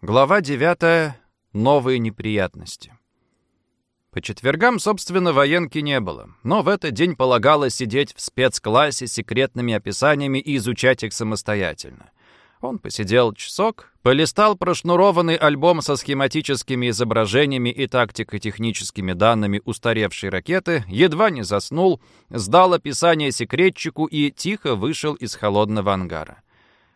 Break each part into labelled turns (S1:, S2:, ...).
S1: Глава 9. Новые неприятности. По четвергам, собственно, военки не было, но в этот день полагалось сидеть в спецклассе с секретными описаниями и изучать их самостоятельно. Он посидел часок, полистал прошнурованный альбом со схематическими изображениями и тактико-техническими данными устаревшей ракеты, едва не заснул, сдал описание секретчику и тихо вышел из холодного ангара.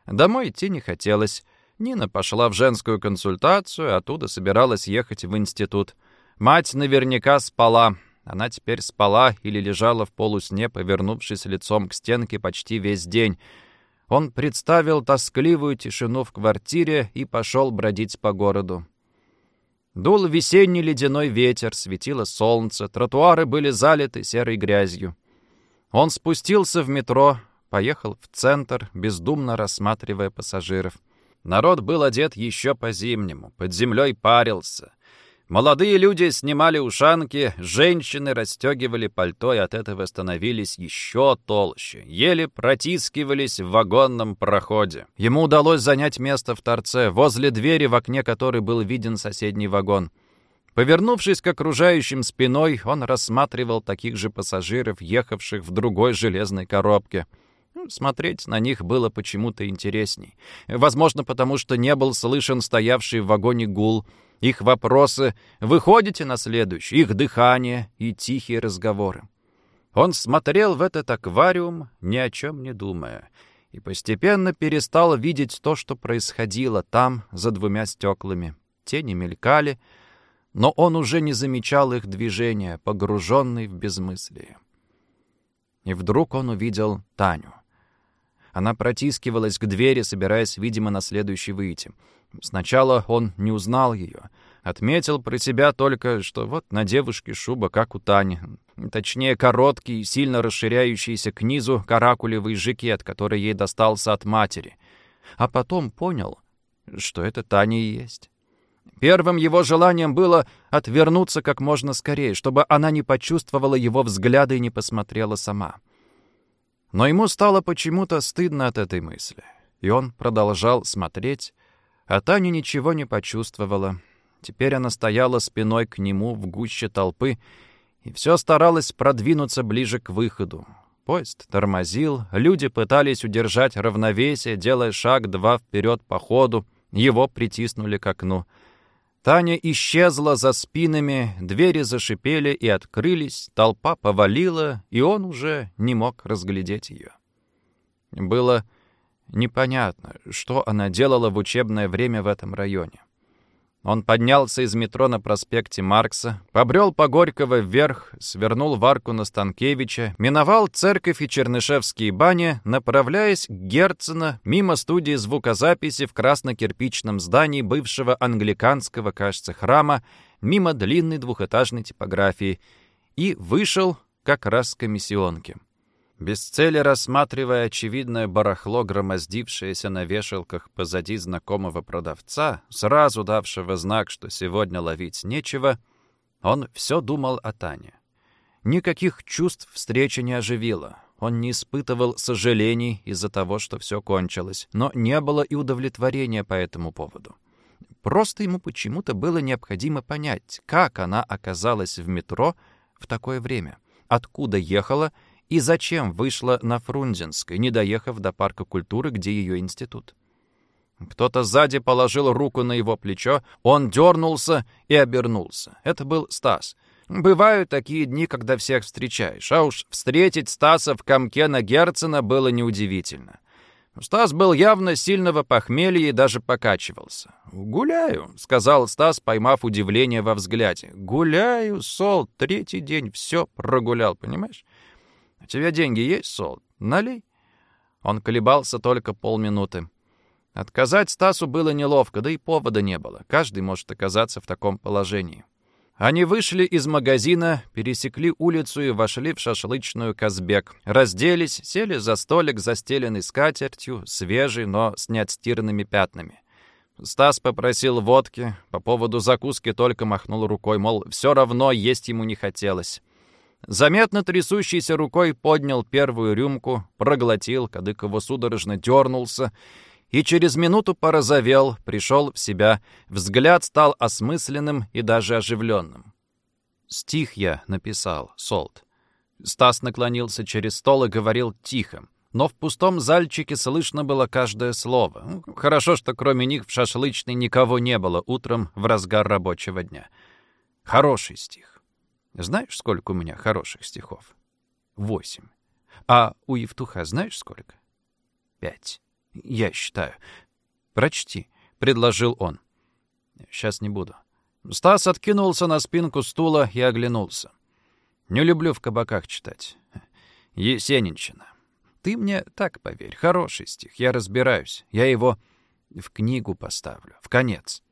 S1: Домой идти не хотелось. Нина пошла в женскую консультацию, оттуда собиралась ехать в институт. Мать наверняка спала. Она теперь спала или лежала в полусне, повернувшись лицом к стенке почти весь день. Он представил тоскливую тишину в квартире и пошел бродить по городу. Дул весенний ледяной ветер, светило солнце, тротуары были залиты серой грязью. Он спустился в метро, поехал в центр, бездумно рассматривая пассажиров. Народ был одет еще по-зимнему, под землей парился. Молодые люди снимали ушанки, женщины расстегивали пальто и от этого становились еще толще, еле протискивались в вагонном проходе. Ему удалось занять место в торце, возле двери, в окне которой был виден соседний вагон. Повернувшись к окружающим спиной, он рассматривал таких же пассажиров, ехавших в другой железной коробке — смотреть на них было почему-то интересней. Возможно, потому что не был слышен стоявший в вагоне гул, их вопросы, выходите на следующий, их дыхание и тихие разговоры. Он смотрел в этот аквариум, ни о чем не думая, и постепенно перестал видеть то, что происходило там, за двумя стеклами. Тени мелькали, но он уже не замечал их движения, погруженный в безмыслие. И вдруг он увидел Таню. Она протискивалась к двери, собираясь, видимо, на следующий выйти. Сначала он не узнал ее. Отметил про себя только, что вот на девушке шуба, как у Тани. Точнее, короткий, сильно расширяющийся к низу каракулевый жакет, который ей достался от матери. А потом понял, что это Таня и есть. Первым его желанием было отвернуться как можно скорее, чтобы она не почувствовала его взгляда и не посмотрела сама. — но ему стало почему-то стыдно от этой мысли. И он продолжал смотреть, а Таня ничего не почувствовала. Теперь она стояла спиной к нему в гуще толпы и все старалась продвинуться ближе к выходу. Поезд тормозил, люди пытались удержать равновесие, делая шаг два вперед по ходу, его притиснули к окну — Таня исчезла за спинами, двери зашипели и открылись, толпа повалила, и он уже не мог разглядеть ее. Было непонятно, что она делала в учебное время в этом районе. Он поднялся из метро на проспекте Маркса, побрел по Горького вверх, свернул в арку на Станкевича, миновал церковь и Чернышевские бани, направляясь к Герцена мимо студии звукозаписи в красно-кирпичном здании бывшего англиканского, кажется, храма, мимо длинной двухэтажной типографии, и вышел как раз к комиссионке без цели рассматривая очевидное барахло, громоздившееся на вешалках позади знакомого продавца, сразу давшего знак, что сегодня ловить нечего, он все думал о Тане. Никаких чувств встреча не оживила. Он не испытывал сожалений из-за того, что все кончилось, но не было и удовлетворения по этому поводу. Просто ему почему-то было необходимо понять, как она оказалась в метро в такое время, откуда ехала и зачем вышла на Фрунзенской, не доехав до парка культуры, где ее институт. Кто-то сзади положил руку на его плечо, он дернулся и обернулся. Это был Стас. Бывают такие дни, когда всех встречаешь, а уж встретить Стаса в комке на Герцена было неудивительно. Стас был явно сильного похмелья и даже покачивался. «Гуляю», — сказал Стас, поймав удивление во взгляде. «Гуляю, Сол, третий день все прогулял, понимаешь? «У тебя деньги есть, Сол? Налей». Он колебался только полминуты. Отказать Стасу было неловко, да и повода не было. Каждый может оказаться в таком положении. Они вышли из магазина, пересекли улицу и вошли в шашлычную Казбек. Разделись, сели за столик, застеленный скатертью, свежий, но с неотстиранными пятнами. Стас попросил водки, по поводу закуски только махнул рукой, мол, все равно есть ему не хотелось. Заметно трясущейся рукой поднял первую рюмку, проглотил, кадык его судорожно дернулся, и через минуту порозовел, пришел в себя, взгляд стал осмысленным и даже оживленным. «Стих я написал, Солт». Стас наклонился через стол и говорил тихо, но в пустом зальчике слышно было каждое слово. Хорошо, что кроме них в шашлычной никого не было утром в разгар рабочего дня. Хороший стих. Знаешь, сколько у меня хороших стихов? Восемь. А у Евтуха знаешь сколько? Пять. Я считаю. Прочти, предложил он. Сейчас не буду. Стас откинулся на спинку стула и оглянулся. Не люблю в кабаках читать. Есенинщина. Ты мне так поверь, хороший стих, я разбираюсь. Я его в книгу поставлю, в конец.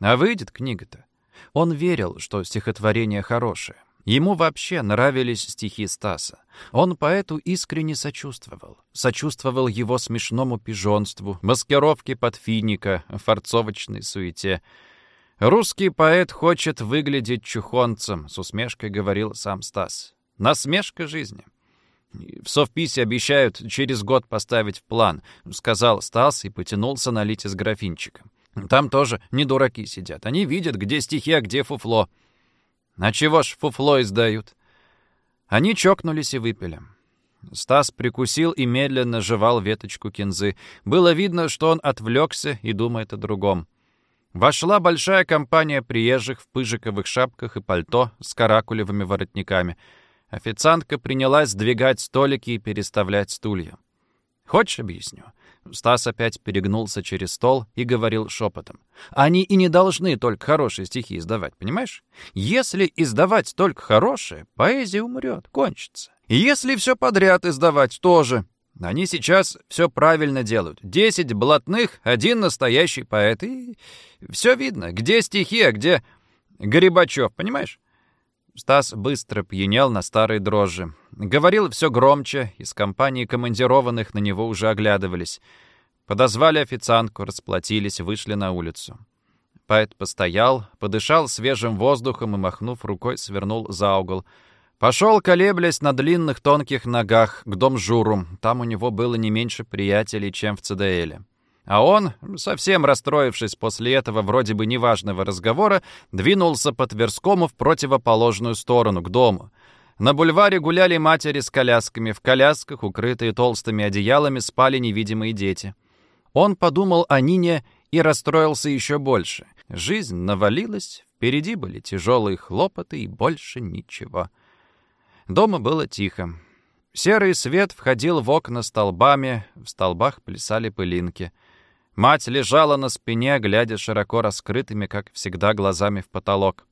S1: А выйдет книга-то. Он верил, что стихотворение хорошее. Ему вообще нравились стихи Стаса. Он поэту искренне сочувствовал. Сочувствовал его смешному пижонству, маскировке под финика, форцовочной суете. «Русский поэт хочет выглядеть чухонцем», — с усмешкой говорил сам Стас. «Насмешка жизни». «В совписи обещают через год поставить в план», — сказал Стас и потянулся налить из графинчика. «Там тоже не дураки сидят. Они видят, где стихи, а где фуфло». «А чего ж фуфло издают?» Они чокнулись и выпили. Стас прикусил и медленно жевал веточку кинзы. Было видно, что он отвлекся и думает о другом. Вошла большая компания приезжих в пыжиковых шапках и пальто с каракулевыми воротниками. Официантка принялась сдвигать столики и переставлять стулья. «Хочешь, объясню?» Стас опять перегнулся через стол и говорил шепотом. «Они и не должны только хорошие стихи издавать, понимаешь? Если издавать только хорошие, поэзия умрет, кончится. Если все подряд издавать, тоже. Они сейчас все правильно делают. Десять блатных, один настоящий поэт. И все видно, где стихи, а где Горбачев, понимаешь? Стас быстро пьянел на старой дрожжи. Говорил все громче, из компании командированных на него уже оглядывались. Подозвали официантку, расплатились, вышли на улицу. Поэт постоял, подышал свежим воздухом и, махнув рукой, свернул за угол. Пошел, колеблясь на длинных тонких ногах, к дом Журу. Там у него было не меньше приятелей, чем в ЦДЛе. А он, совсем расстроившись после этого вроде бы неважного разговора, двинулся по Тверскому в противоположную сторону, к дому. На бульваре гуляли матери с колясками, в колясках, укрытые толстыми одеялами, спали невидимые дети. Он подумал о Нине и расстроился еще больше. Жизнь навалилась, впереди были тяжелые хлопоты и больше ничего. Дома было тихо. Серый свет входил в окна столбами, в столбах плясали пылинки — Мать лежала на спине, глядя широко раскрытыми, как всегда, глазами в потолок.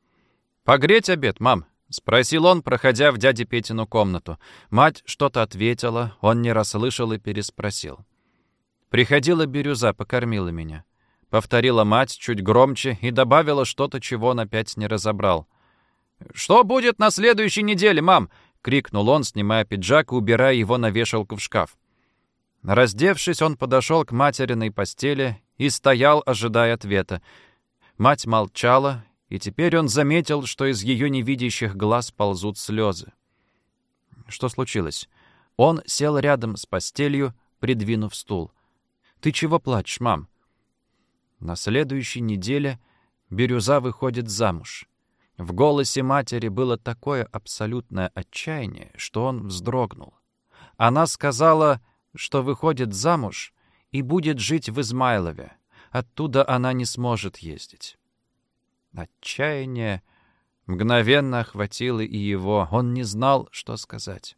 S1: «Погреть обед, мам?» — спросил он, проходя в дяде Петину комнату. Мать что-то ответила, он не расслышал и переспросил. «Приходила бирюза, покормила меня». Повторила мать чуть громче и добавила что-то, чего он опять не разобрал. «Что будет на следующей неделе, мам?» — крикнул он, снимая пиджак и убирая его на вешалку в шкаф. Раздевшись, он подошел к материной постели и стоял, ожидая ответа. Мать молчала, и теперь он заметил, что из ее невидящих глаз ползут слезы. Что случилось? Он сел рядом с постелью, придвинув стул. «Ты чего плачешь, мам?» На следующей неделе Бирюза выходит замуж. В голосе матери было такое абсолютное отчаяние, что он вздрогнул. Она сказала что выходит замуж и будет жить в Измайлове. Оттуда она не сможет ездить. Отчаяние мгновенно охватило и его. Он не знал, что сказать.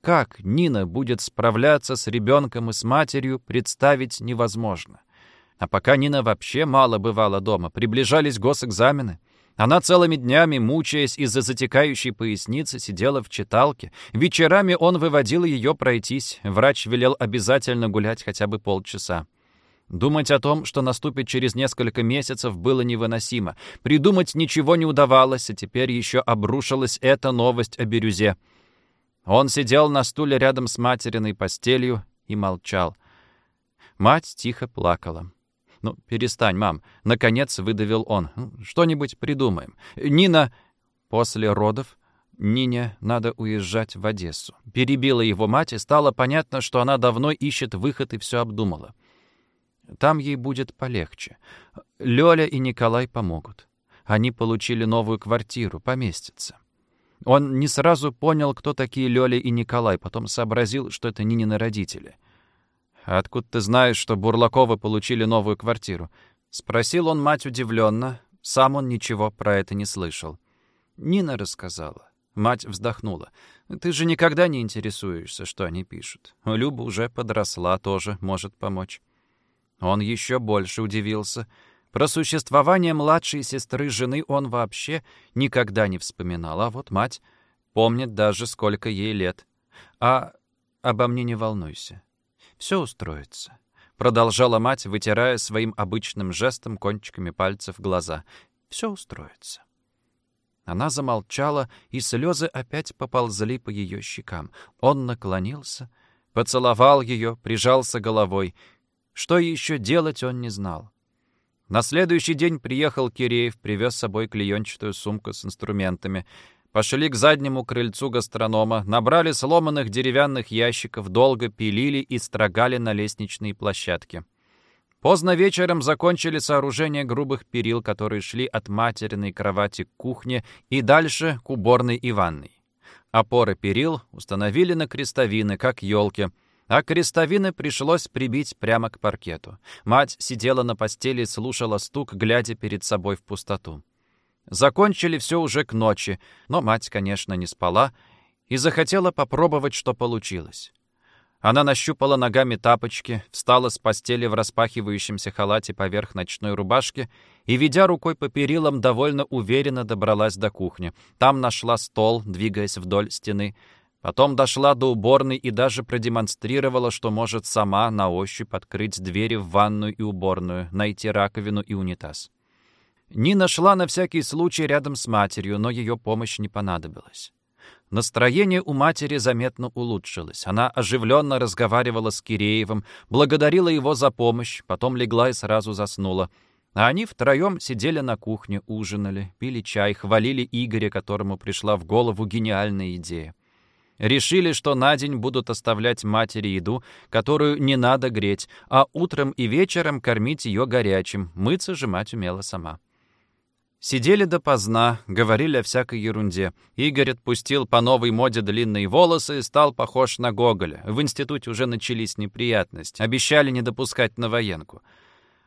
S1: Как Нина будет справляться с ребенком и с матерью, представить невозможно. А пока Нина вообще мало бывала дома, приближались госэкзамены — она целыми днями, мучаясь из-за затекающей поясницы, сидела в читалке. Вечерами он выводил ее пройтись. Врач велел обязательно гулять хотя бы полчаса. Думать о том, что наступит через несколько месяцев, было невыносимо. Придумать ничего не удавалось, а теперь еще обрушилась эта новость о бирюзе. Он сидел на стуле рядом с материной постелью и молчал. Мать тихо плакала. «Ну, перестань, мам!» — наконец выдавил он. «Ну, «Что-нибудь придумаем. Нина...» После родов Нине надо уезжать в Одессу. Перебила его мать, и стало понятно, что она давно ищет выход и все обдумала. Там ей будет полегче. Лёля и Николай помогут. Они получили новую квартиру, поместятся. Он не сразу понял, кто такие Лёля и Николай, потом сообразил, что это Нинины родители. «Откуда ты знаешь, что Бурлаковы получили новую квартиру?» Спросил он мать удивленно. Сам он ничего про это не слышал. Нина рассказала. Мать вздохнула. «Ты же никогда не интересуешься, что они пишут. Люба уже подросла, тоже может помочь». Он еще больше удивился. Про существование младшей сестры жены он вообще никогда не вспоминал, а вот мать помнит даже, сколько ей лет. «А обо мне не волнуйся. Все устроится», — продолжала мать, вытирая своим обычным жестом кончиками пальцев глаза. «Все устроится». Она замолчала, и слезы опять поползли по ее щекам. Он наклонился, поцеловал ее, прижался головой. Что еще делать, он не знал. На следующий день приехал Киреев, привез с собой клеенчатую сумку с инструментами. Пошли к заднему крыльцу гастронома, набрали сломанных деревянных ящиков, долго пилили и строгали на лестничные площадки. Поздно вечером закончили сооружение грубых перил, которые шли от материной кровати к кухне и дальше к уборной и ванной. Опоры перил установили на крестовины, как елки, а крестовины пришлось прибить прямо к паркету. Мать сидела на постели и слушала стук, глядя перед собой в пустоту. Закончили все уже к ночи, но мать, конечно, не спала и захотела попробовать, что получилось. Она нащупала ногами тапочки, встала с постели в распахивающемся халате поверх ночной рубашки и, ведя рукой по перилам, довольно уверенно добралась до кухни. Там нашла стол, двигаясь вдоль стены. Потом дошла до уборной и даже продемонстрировала, что может сама на ощупь открыть двери в ванную и уборную, найти раковину и унитаз. Нина шла на всякий случай рядом с матерью, но ее помощь не понадобилась. Настроение у матери заметно улучшилось. Она оживленно разговаривала с Киреевым, благодарила его за помощь, потом легла и сразу заснула. А они втроем сидели на кухне, ужинали, пили чай, хвалили Игоря, которому пришла в голову гениальная идея. Решили, что на день будут оставлять матери еду, которую не надо греть, а утром и вечером кормить ее горячим. Мыться же мать умела сама. Сидели допоздна, говорили о всякой ерунде. Игорь отпустил по новой моде длинные волосы и стал похож на Гоголя. В институте уже начались неприятности. Обещали не допускать на военку.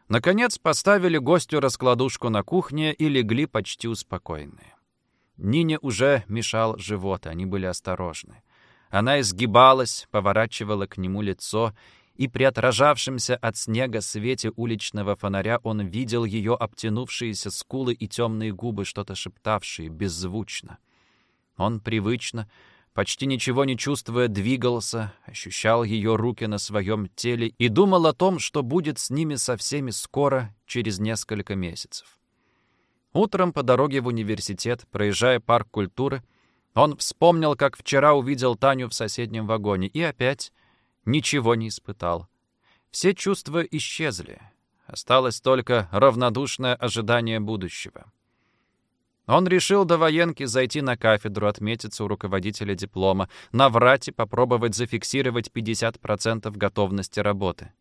S1: Наконец поставили гостю раскладушку на кухне и легли почти успокоенные. Нине уже мешал живот, они были осторожны. Она изгибалась, поворачивала к нему лицо и при отражавшемся от снега свете уличного фонаря он видел ее обтянувшиеся скулы и темные губы, что-то шептавшие, беззвучно. Он привычно, почти ничего не чувствуя, двигался, ощущал ее руки на своем теле и думал о том, что будет с ними со всеми скоро, через несколько месяцев. Утром по дороге в университет, проезжая парк культуры, он вспомнил, как вчера увидел Таню в соседнем вагоне, и опять ничего не испытал. Все чувства исчезли. Осталось только равнодушное ожидание будущего. Он решил до военки зайти на кафедру, отметиться у руководителя диплома, наврать и попробовать зафиксировать 50% готовности работы.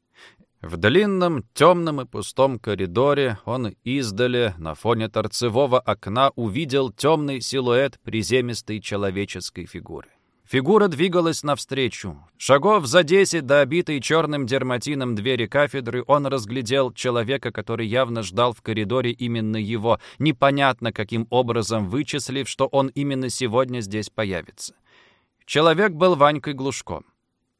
S1: В длинном, темном и пустом коридоре он издали на фоне торцевого окна увидел темный силуэт приземистой человеческой фигуры. Фигура двигалась навстречу. Шагов за десять до обитой черным дерматином двери кафедры он разглядел человека, который явно ждал в коридоре именно его, непонятно каким образом вычислив, что он именно сегодня здесь появится. Человек был Ванькой Глушко.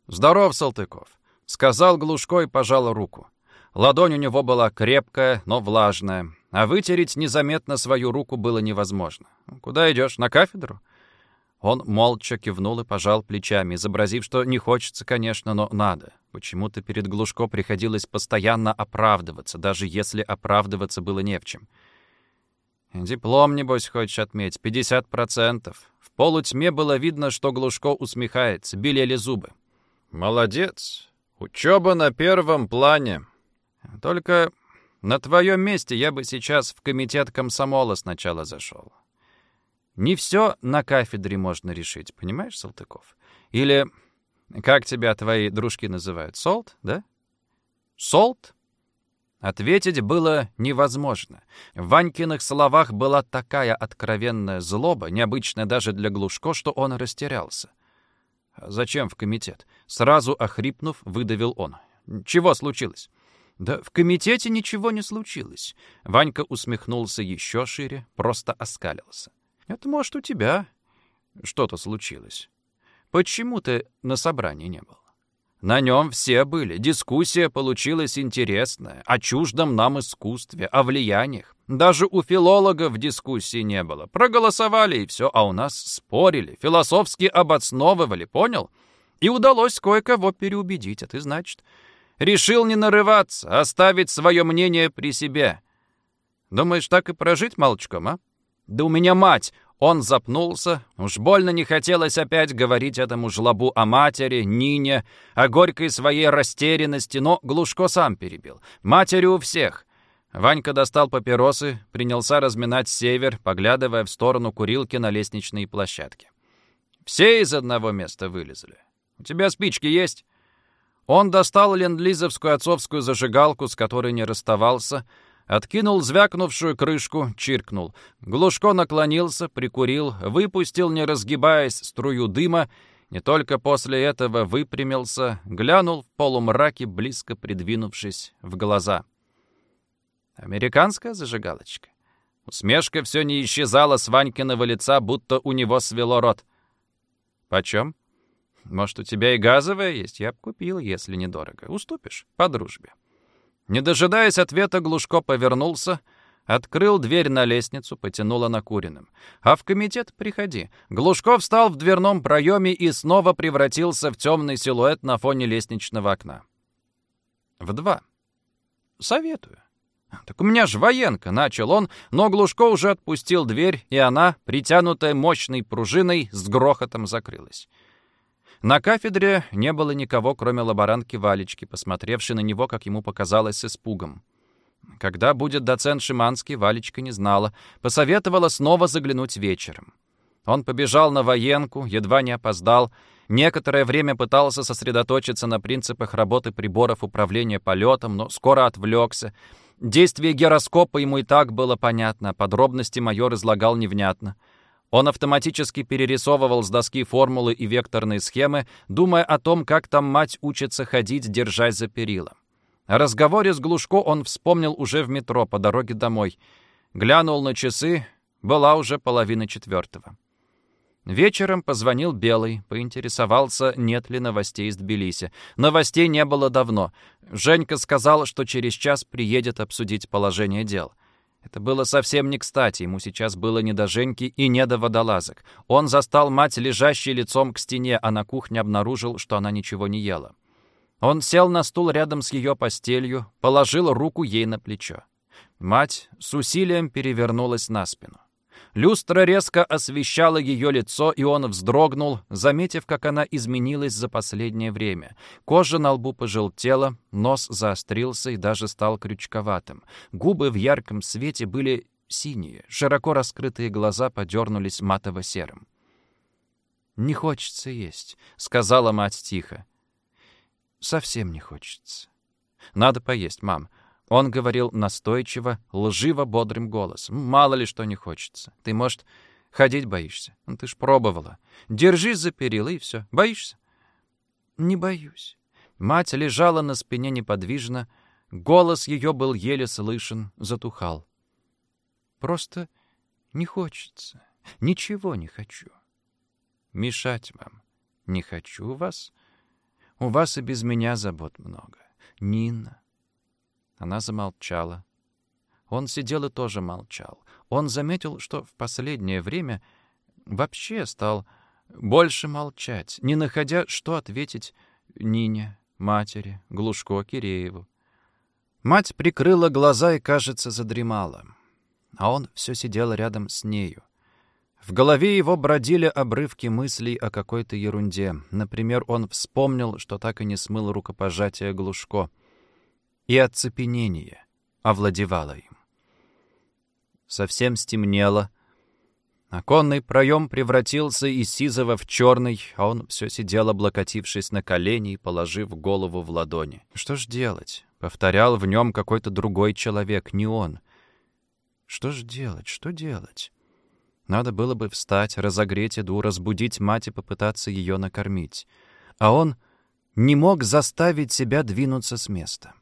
S1: «Здоров, Салтыков», — сказал Глушко и пожал руку. Ладонь у него была крепкая, но влажная, а вытереть незаметно свою руку было невозможно. «Куда идешь? На кафедру?» Он молча кивнул и пожал плечами, изобразив, что не хочется, конечно, но надо. Почему-то перед Глушко приходилось постоянно оправдываться, даже если оправдываться было не в чем. «Диплом, небось, хочешь отметить? 50%. В полутьме было видно, что Глушко усмехается, белели зубы. «Молодец. Учеба на первом плане. Только на твоем месте я бы сейчас в комитет комсомола сначала зашел. Не все на кафедре можно решить, понимаешь, Салтыков? Или, как тебя твои дружки называют, Солт, да? Солт? Ответить было невозможно. В Ванькиных словах была такая откровенная злоба, необычная даже для Глушко, что он растерялся. «Зачем в комитет?» Сразу охрипнув, выдавил он. «Чего случилось?» «Да в комитете ничего не случилось». Ванька усмехнулся еще шире, просто оскалился. «Это, может, у тебя что-то случилось. Почему ты на собрании не был?» На нем все были. Дискуссия получилась интересная. О чуждом нам искусстве, о влияниях. Даже у филологов дискуссии не было. Проголосовали и все, а у нас спорили, философски обосновывали, понял? И удалось кое-кого переубедить, а ты, значит, решил не нарываться, оставить свое мнение при себе. Думаешь, так и прожить молчком, а? Да у меня мать он запнулся. Уж больно не хотелось опять говорить этому жлобу о матери, Нине, о горькой своей растерянности, но Глушко сам перебил. Матери у всех. Ванька достал папиросы, принялся разминать север, поглядывая в сторону курилки на лестничной площадке. «Все из одного места вылезли. У тебя спички есть?» Он достал ленд-лизовскую отцовскую зажигалку, с которой не расставался, Откинул звякнувшую крышку, чиркнул. Глушко наклонился, прикурил, выпустил, не разгибаясь, струю дыма, не только после этого выпрямился, глянул в полумраке, близко придвинувшись в глаза. Американская зажигалочка. Усмешка все не исчезала с Ванькиного лица, будто у него свело рот. «Почем?» «Может, у тебя и газовая есть? Я б купил, если недорого. Уступишь? По дружбе». Не дожидаясь ответа, Глушко повернулся, открыл дверь на лестницу, потянула накуренным. «А в комитет приходи». Глушко встал в дверном проеме и снова превратился в темный силуэт на фоне лестничного окна. «В два. Советую». «Так у меня ж военка», — начал он, но Глушко уже отпустил дверь, и она, притянутая мощной пружиной, с грохотом закрылась. На кафедре не было никого, кроме лаборантки Валечки, посмотревшей на него, как ему показалось, с испугом. Когда будет доцент Шиманский, Валечка не знала. Посоветовала снова заглянуть вечером. Он побежал на военку, едва не опоздал. Некоторое время пытался сосредоточиться на принципах работы приборов управления полетом, но скоро отвлекся. Действие гироскопа ему и так было понятно, подробности майор излагал невнятно. Он автоматически перерисовывал с доски формулы и векторные схемы, думая о том, как там мать учится ходить, держась за перила. О разговоре с Глушко он вспомнил уже в метро по дороге домой. Глянул на часы, была уже половина четвертого. Вечером позвонил Белый, поинтересовался, нет ли новостей из Тбилиси. Новостей не было давно. Женька сказал, что через час приедет обсудить положение дел. Это было совсем не кстати, ему сейчас было не до Женьки и не до водолазок. Он застал мать, лежащей лицом к стене, а на кухне обнаружил, что она ничего не ела. Он сел на стул рядом с ее постелью, положил руку ей на плечо. Мать с усилием перевернулась на спину. Люстра резко освещала ее лицо, и он вздрогнул, заметив, как она изменилась за последнее время. Кожа на лбу пожелтела, нос заострился и даже стал крючковатым. Губы в ярком свете были синие, широко раскрытые глаза подернулись матово-серым. «Не хочется есть», — сказала мать тихо. «Совсем не хочется». «Надо поесть, мам. Он говорил настойчиво, лживо, бодрым голосом. «Мало ли что не хочется. Ты, может, ходить боишься? Ну, ты ж пробовала. Держись за перила, и все. Боишься?» «Не боюсь». Мать лежала на спине неподвижно. Голос ее был еле слышен, затухал. «Просто не хочется. Ничего не хочу. Мешать вам не хочу вас. У вас и без меня забот много. Нина, она замолчала. Он сидел и тоже молчал. Он заметил, что в последнее время вообще стал больше молчать, не находя, что ответить Нине, матери, Глушко, Кирееву. Мать прикрыла глаза и, кажется, задремала. А он все сидел рядом с нею. В голове его бродили обрывки мыслей о какой-то ерунде. Например, он вспомнил, что так и не смыл рукопожатие Глушко — и оцепенение овладевало им. Совсем стемнело. Оконный проем превратился из сизого в черный, а он все сидел, облокотившись на колени и положив голову в ладони. Что ж делать? Повторял в нем какой-то другой человек, не он. Что ж делать, что делать? Надо было бы встать, разогреть еду, разбудить мать и попытаться ее накормить. А он не мог заставить себя двинуться с места.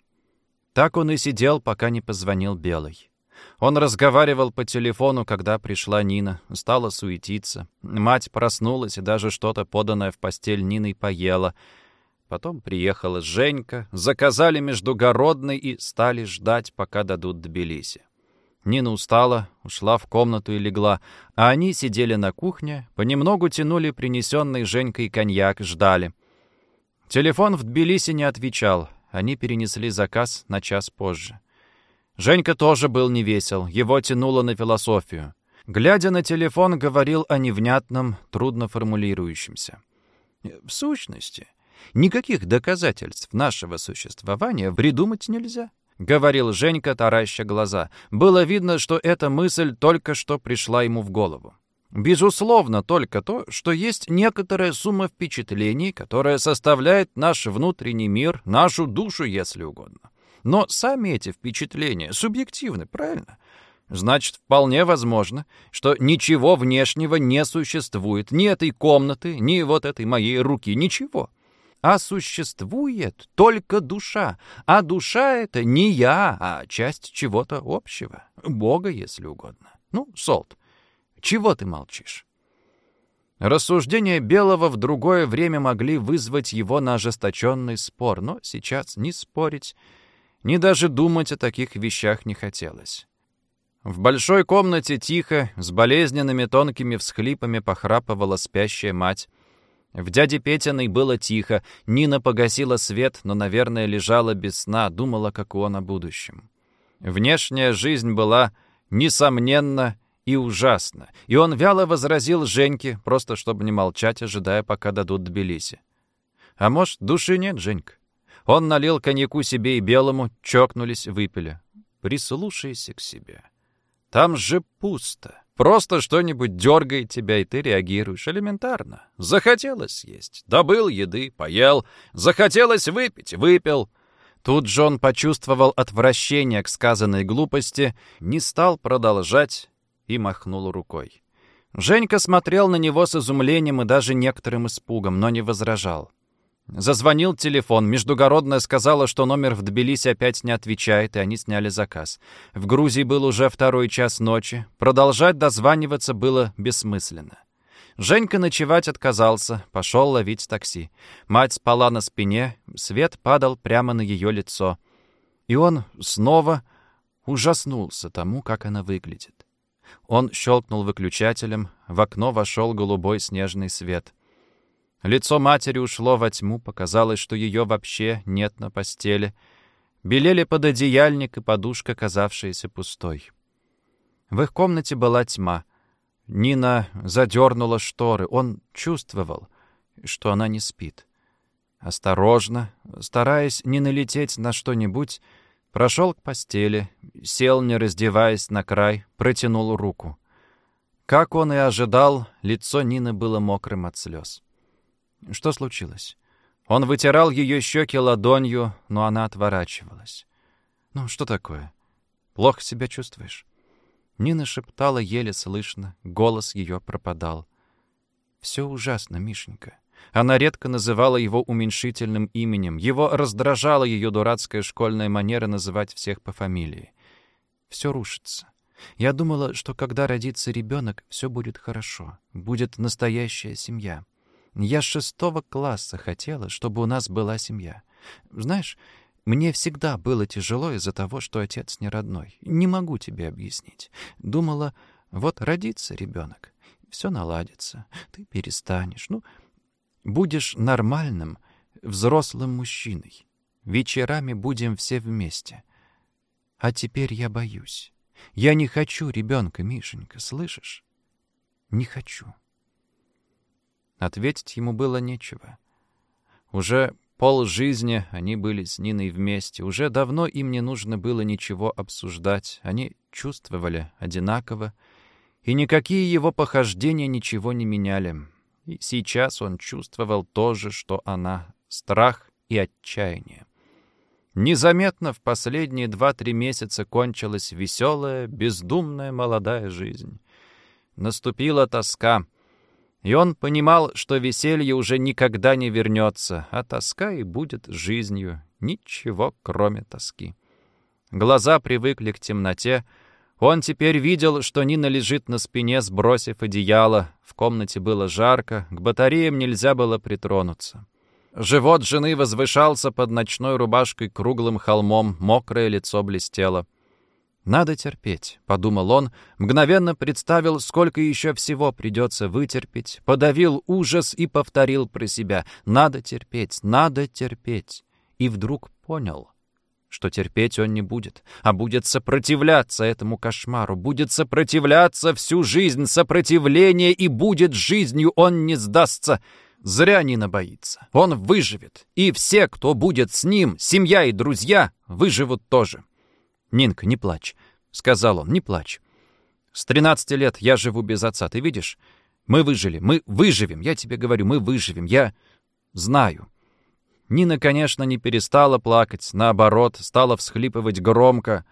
S1: Так он и сидел, пока не позвонил Белый. Он разговаривал по телефону, когда пришла Нина, стала суетиться. Мать проснулась и даже что-то поданное в постель Ниной поела. Потом приехала Женька, заказали междугородный и стали ждать, пока дадут Тбилиси. Нина устала, ушла в комнату и легла, а они сидели на кухне, понемногу тянули принесенный Женькой коньяк, ждали. Телефон в Тбилиси не отвечал, они перенесли заказ на час позже. Женька тоже был невесел, его тянуло на философию. Глядя на телефон, говорил о невнятном, трудно формулирующемся. В сущности, никаких доказательств нашего существования придумать нельзя. — говорил Женька, тараща глаза. Было видно, что эта мысль только что пришла ему в голову. Безусловно, только то, что есть некоторая сумма впечатлений, которая составляет наш внутренний мир, нашу душу, если угодно. Но сами эти впечатления субъективны, правильно? Значит, вполне возможно, что ничего внешнего не существует, ни этой комнаты, ни вот этой моей руки, ничего а существует только душа. А душа — это не я, а часть чего-то общего. Бога, если угодно. Ну, Солт, чего ты молчишь? Рассуждения Белого в другое время могли вызвать его на ожесточенный спор, но сейчас ни спорить, ни даже думать о таких вещах не хотелось. В большой комнате тихо, с болезненными тонкими всхлипами похрапывала спящая мать, в дяде Петиной было тихо. Нина погасила свет, но, наверное, лежала без сна, думала, как он о будущем. Внешняя жизнь была, несомненно, и ужасна. И он вяло возразил Женьке, просто чтобы не молчать, ожидая, пока дадут Тбилиси. А может, души нет, Женька? Он налил коньяку себе и белому, чокнулись, выпили. Прислушайся к себе. Там же пусто. Просто что-нибудь дергает тебя, и ты реагируешь элементарно. Захотелось съесть. Добыл еды, поел. Захотелось выпить, выпил. Тут Джон почувствовал отвращение к сказанной глупости, не стал продолжать и махнул рукой. Женька смотрел на него с изумлением и даже некоторым испугом, но не возражал. Зазвонил телефон. Междугородная сказала, что номер в Тбилиси опять не отвечает, и они сняли заказ. В Грузии был уже второй час ночи. Продолжать дозваниваться было бессмысленно. Женька ночевать отказался, пошел ловить такси. Мать спала на спине, свет падал прямо на ее лицо. И он снова ужаснулся тому, как она выглядит. Он щелкнул выключателем, в окно вошел голубой снежный свет — Лицо матери ушло во тьму, показалось, что ее вообще нет на постели. Белели пододеяльник и подушка, казавшаяся пустой. В их комнате была тьма. Нина задернула шторы. Он чувствовал, что она не спит. Осторожно, стараясь не налететь на что-нибудь, прошел к постели, сел, не раздеваясь, на край, протянул руку. Как он и ожидал, лицо Нины было мокрым от слез. Что случилось? Он вытирал ее щеки ладонью, но она отворачивалась. «Ну, что такое? Плохо себя чувствуешь?» Нина шептала еле слышно, голос ее пропадал. «Все ужасно, Мишенька». Она редко называла его уменьшительным именем. Его раздражала ее дурацкая школьная манера называть всех по фамилии. «Все рушится. Я думала, что когда родится ребенок, все будет хорошо. Будет настоящая семья. Я с шестого класса хотела, чтобы у нас была семья. Знаешь, мне всегда было тяжело из-за того, что отец не родной. Не могу тебе объяснить. Думала, вот родится ребенок, все наладится, ты перестанешь. Ну, будешь нормальным, взрослым мужчиной. Вечерами будем все вместе. А теперь я боюсь. Я не хочу ребенка, Мишенька, слышишь? Не хочу. Ответить ему было нечего. Уже пол жизни они были с Ниной вместе. Уже давно им не нужно было ничего обсуждать. Они чувствовали одинаково и никакие его похождения ничего не меняли. И сейчас он чувствовал то же, что она — страх и отчаяние. Незаметно в последние два-три месяца кончилась веселая, бездумная молодая жизнь. Наступила тоска, и он понимал, что веселье уже никогда не вернется, а тоска и будет жизнью, ничего кроме тоски. Глаза привыкли к темноте, он теперь видел, что Нина лежит на спине, сбросив одеяло. В комнате было жарко, к батареям нельзя было притронуться. Живот жены возвышался под ночной рубашкой круглым холмом, мокрое лицо блестело. «Надо терпеть», — подумал он, мгновенно представил, сколько еще всего придется вытерпеть, подавил ужас и повторил про себя «надо терпеть, надо терпеть». И вдруг понял, что терпеть он не будет, а будет сопротивляться этому кошмару, будет сопротивляться всю жизнь, сопротивление и будет жизнью, он не сдастся. Зря Нина боится. Он выживет. И все, кто будет с ним, семья и друзья, выживут тоже. «Нинка, не плачь», — сказал он, — «не плачь. С 13 лет я живу без отца, ты видишь? Мы выжили, мы выживем, я тебе говорю, мы выживем, я знаю». Нина, конечно, не перестала плакать, наоборот, стала всхлипывать громко,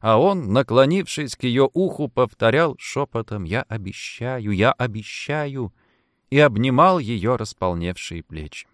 S1: а он, наклонившись к ее уху, повторял шепотом «Я обещаю, я обещаю» и обнимал ее располневшие плечи.